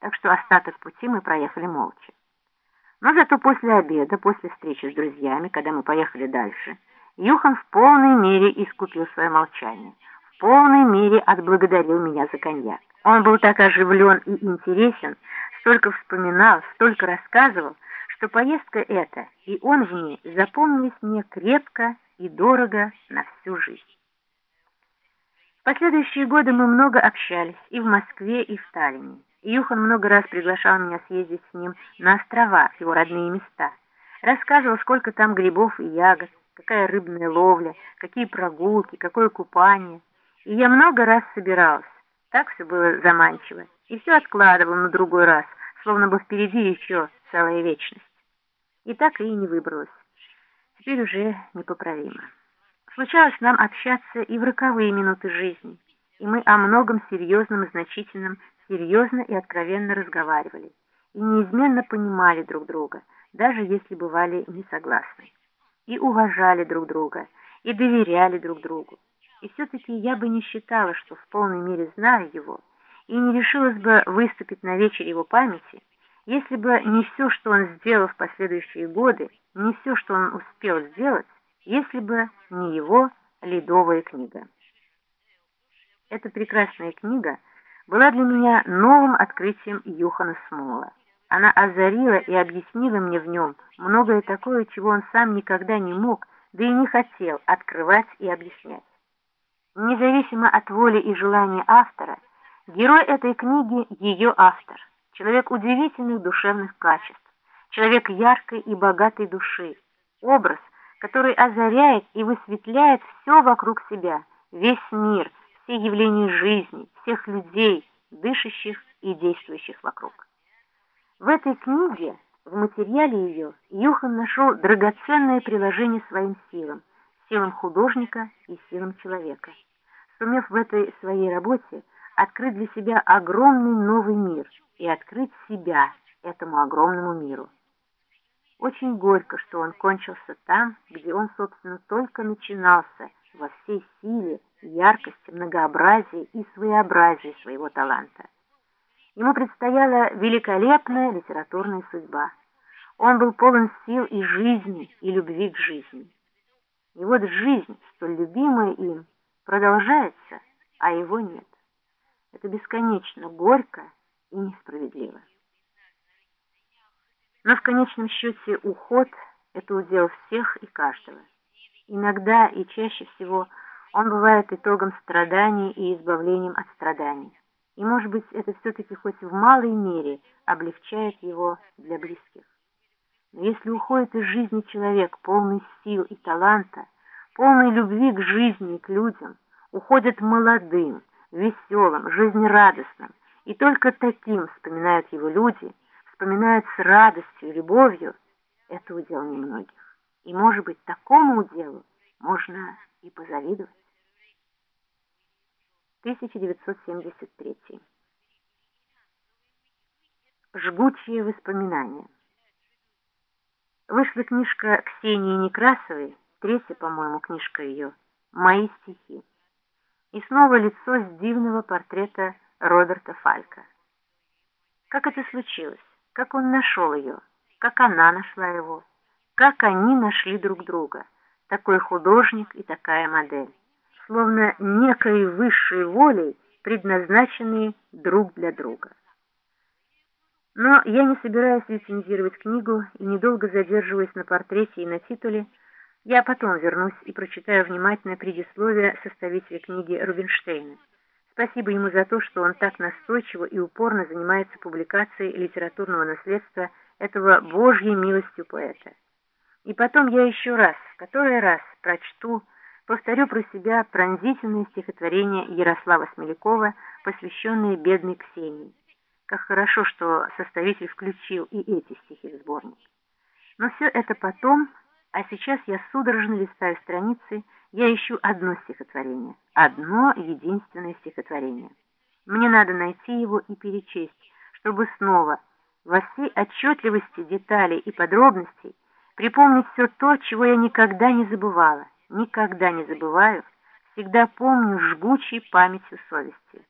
так что остаток пути мы проехали молча. Но зато после обеда, после встречи с друзьями, когда мы поехали дальше, Юхан в полной мере искупил свое молчание, в полной мере отблагодарил меня за коньяк. Он был так оживлен и интересен, столько вспоминал, столько рассказывал, что поездка эта и он в ней запомнились мне крепко и дорого на всю жизнь. В последующие годы мы много общались и в Москве, и в Таллине. Юхан много раз приглашал меня съездить с ним на острова, в его родные места. Рассказывал, сколько там грибов и ягод, какая рыбная ловля, какие прогулки, какое купание. И я много раз собиралась. Так все было заманчиво. И все откладывал на другой раз, словно бы впереди еще целая вечность. И так и не выбралась. Теперь уже непоправимо. Случалось нам общаться и в роковые минуты жизни, и мы о многом серьезном и значительном серьезно и откровенно разговаривали, и неизменно понимали друг друга, даже если бывали не согласны, и уважали друг друга, и доверяли друг другу. И все-таки я бы не считала, что в полной мере знаю его, и не решилась бы выступить на вечере его памяти, если бы не все, что он сделал в последующие годы, не все, что он успел сделать, если бы не его ледовая книга. Эта прекрасная книга была для меня новым открытием Юхана Смола. Она озарила и объяснила мне в нем многое такое, чего он сам никогда не мог, да и не хотел открывать и объяснять. Независимо от воли и желания автора, герой этой книги – ее автор человек удивительных душевных качеств, человек яркой и богатой души, образ, который озаряет и высветляет все вокруг себя, весь мир, все явления жизни, всех людей, дышащих и действующих вокруг. В этой книге, в материале ее, Юхан нашел драгоценное приложение своим силам, силам художника и силам человека. Сумев в этой своей работе открыть для себя огромный новый мир – и открыть себя этому огромному миру. Очень горько, что он кончился там, где он, собственно, только начинался во всей силе, яркости, многообразии и своеобразии своего таланта. Ему предстояла великолепная литературная судьба. Он был полон сил и жизни, и любви к жизни. И вот жизнь, столь любимая им, продолжается, а его нет. Это бесконечно горько и несправедливо. Но в конечном счете уход – это удел всех и каждого. Иногда и чаще всего он бывает итогом страданий и избавлением от страданий. И, может быть, это все-таки хоть в малой мере облегчает его для близких. Но если уходит из жизни человек, полный сил и таланта, полный любви к жизни и к людям, уходит молодым, веселым, жизнерадостным, и только таким вспоминают его люди, вспоминают с радостью и любовью, это удел немногих. И, может быть, такому уделу можно и позавидовать. 1973. Жгучие воспоминания. Вышла книжка Ксении Некрасовой, третья, по-моему, книжка ее, «Мои стихи». И снова лицо с дивного портрета Роберта Фалька. Как это случилось? Как он нашел ее? Как она нашла его? Как они нашли друг друга? Такой художник и такая модель. Словно некой высшей волей, предназначенные друг для друга. Но я не собираюсь лицензировать книгу и недолго задерживаясь на портрете и на титуле, я потом вернусь и прочитаю внимательно предисловие составителя книги Рубинштейна. Спасибо ему за то, что он так настойчиво и упорно занимается публикацией литературного наследства этого Божьей милостью поэта. И потом я еще раз, в который раз прочту, повторю про себя пронзительное стихотворение Ярослава Смелякова, посвященное бедной Ксении. Как хорошо, что составитель включил и эти стихи в сборник. Но все это потом, а сейчас я судорожно листаю страницы, я ищу одно стихотворение, одно единственное стихотворение. Мне надо найти его и перечесть, чтобы снова, во всей отчетливости деталей и подробностей, припомнить все то, чего я никогда не забывала, никогда не забываю, всегда помню жгучей памятью совести.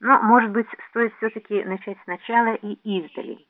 Но, может быть, стоит все-таки начать сначала и издали.